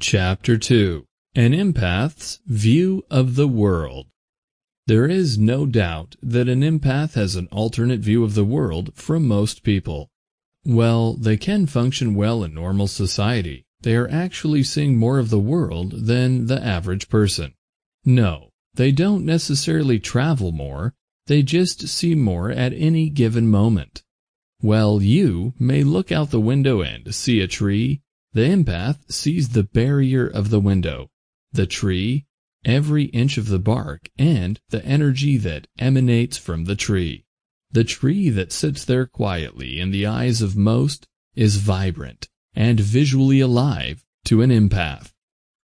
Chapter 2 An Empath's View of the World There is no doubt that an empath has an alternate view of the world from most people. While they can function well in normal society, they are actually seeing more of the world than the average person. No, they don't necessarily travel more, they just see more at any given moment. While you may look out the window and see a tree, the empath sees the barrier of the window, the tree, every inch of the bark, and the energy that emanates from the tree. The tree that sits there quietly in the eyes of most is vibrant and visually alive to an empath.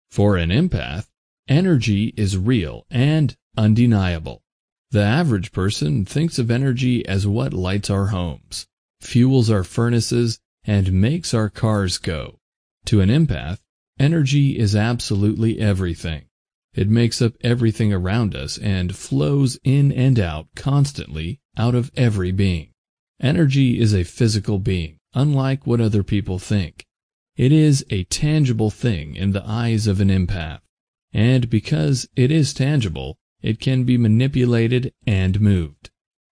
For an empath, energy is real and undeniable. The average person thinks of energy as what lights our homes, fuels our furnaces, and makes our cars go. To an empath, energy is absolutely everything. It makes up everything around us and flows in and out constantly out of every being. Energy is a physical being, unlike what other people think. It is a tangible thing in the eyes of an empath. And because it is tangible, it can be manipulated and moved.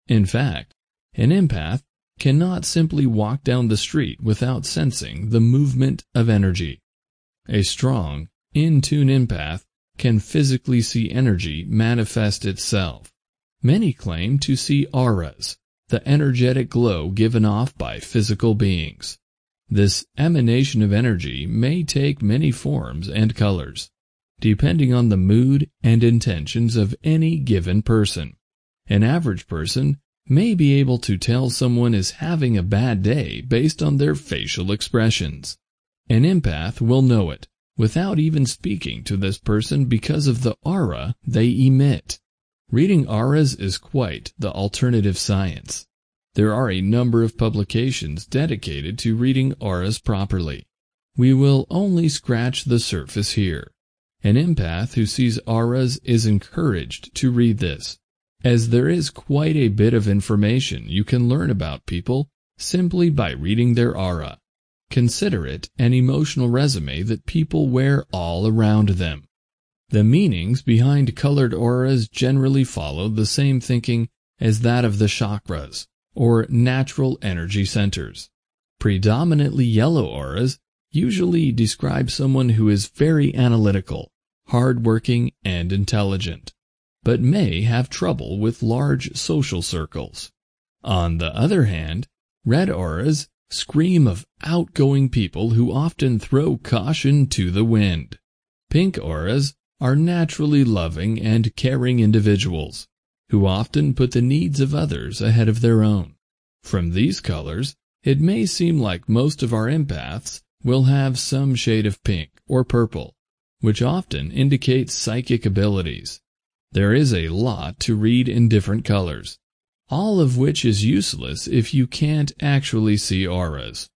In fact, an empath cannot simply walk down the street without sensing the movement of energy. A strong, in-tune empath can physically see energy manifest itself. Many claim to see auras, the energetic glow given off by physical beings. This emanation of energy may take many forms and colors, depending on the mood and intentions of any given person. An average person may be able to tell someone is having a bad day based on their facial expressions. An empath will know it without even speaking to this person because of the aura they emit. Reading auras is quite the alternative science. There are a number of publications dedicated to reading auras properly. We will only scratch the surface here. An empath who sees auras is encouraged to read this as there is quite a bit of information you can learn about people simply by reading their aura. Consider it an emotional resume that people wear all around them. The meanings behind colored auras generally follow the same thinking as that of the chakras, or natural energy centers. Predominantly yellow auras usually describe someone who is very analytical, hardworking, and intelligent but may have trouble with large social circles. On the other hand, red auras scream of outgoing people who often throw caution to the wind. Pink auras are naturally loving and caring individuals who often put the needs of others ahead of their own. From these colors, it may seem like most of our empaths will have some shade of pink or purple, which often indicates psychic abilities. There is a lot to read in different colors, all of which is useless if you can't actually see auras.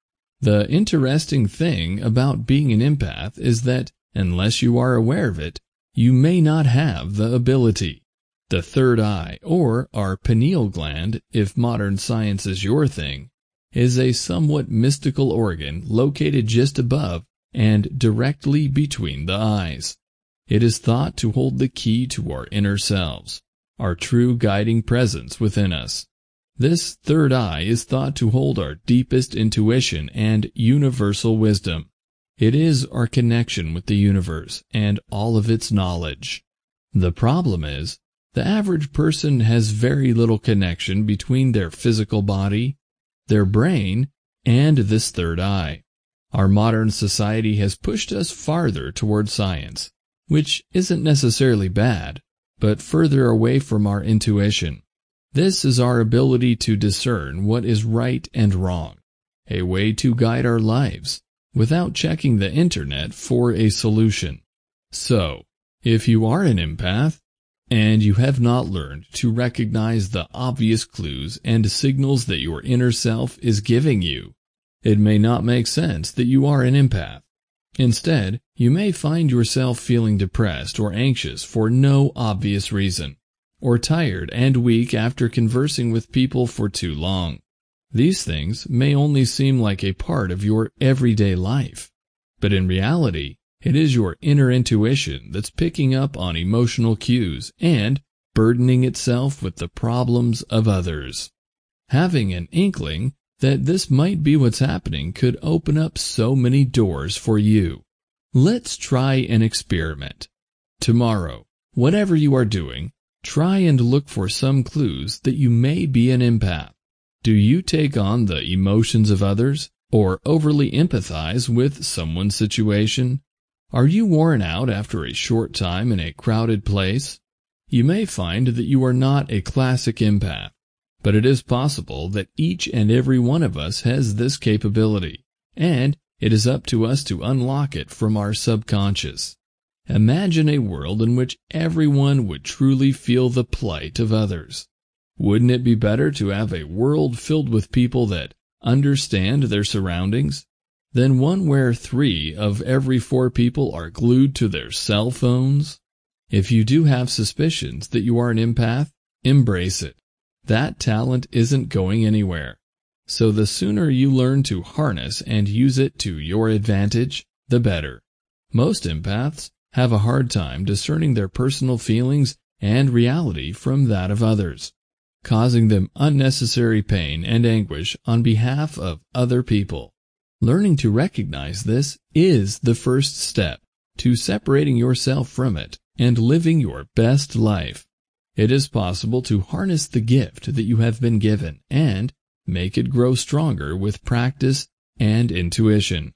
The interesting thing about being an empath is that, unless you are aware of it, you may not have the ability. The third eye, or our pineal gland, if modern science is your thing, is a somewhat mystical organ located just above and directly between the eyes. It is thought to hold the key to our inner selves, our true guiding presence within us. This third eye is thought to hold our deepest intuition and universal wisdom. It is our connection with the universe and all of its knowledge. The problem is, the average person has very little connection between their physical body, their brain, and this third eye. Our modern society has pushed us farther toward science, which isn't necessarily bad, but further away from our intuition. This is our ability to discern what is right and wrong, a way to guide our lives without checking the internet for a solution. So, if you are an empath, and you have not learned to recognize the obvious clues and signals that your inner self is giving you, it may not make sense that you are an empath. Instead, you may find yourself feeling depressed or anxious for no obvious reason, or tired and weak after conversing with people for too long. These things may only seem like a part of your everyday life, but in reality, It is your inner intuition that's picking up on emotional cues and burdening itself with the problems of others. Having an inkling that this might be what's happening could open up so many doors for you. Let's try an experiment. Tomorrow, whatever you are doing, try and look for some clues that you may be an empath. Do you take on the emotions of others or overly empathize with someone's situation? Are you worn out after a short time in a crowded place? You may find that you are not a classic empath, but it is possible that each and every one of us has this capability, and it is up to us to unlock it from our subconscious. Imagine a world in which everyone would truly feel the plight of others. Wouldn't it be better to have a world filled with people that understand their surroundings than one where three of every four people are glued to their cell phones? If you do have suspicions that you are an empath, embrace it. That talent isn't going anywhere. So the sooner you learn to harness and use it to your advantage, the better. Most empaths have a hard time discerning their personal feelings and reality from that of others, causing them unnecessary pain and anguish on behalf of other people. Learning to recognize this is the first step to separating yourself from it and living your best life. It is possible to harness the gift that you have been given and make it grow stronger with practice and intuition.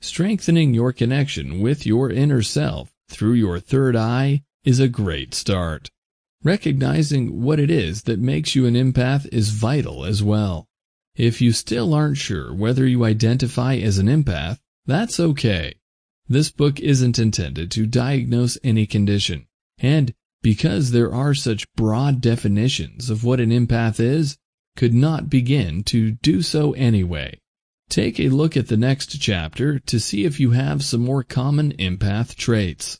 Strengthening your connection with your inner self through your third eye is a great start. Recognizing what it is that makes you an empath is vital as well. If you still aren't sure whether you identify as an empath, that's okay. This book isn't intended to diagnose any condition, and because there are such broad definitions of what an empath is, could not begin to do so anyway. Take a look at the next chapter to see if you have some more common empath traits.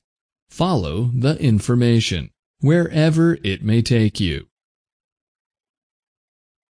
Follow the information, wherever it may take you.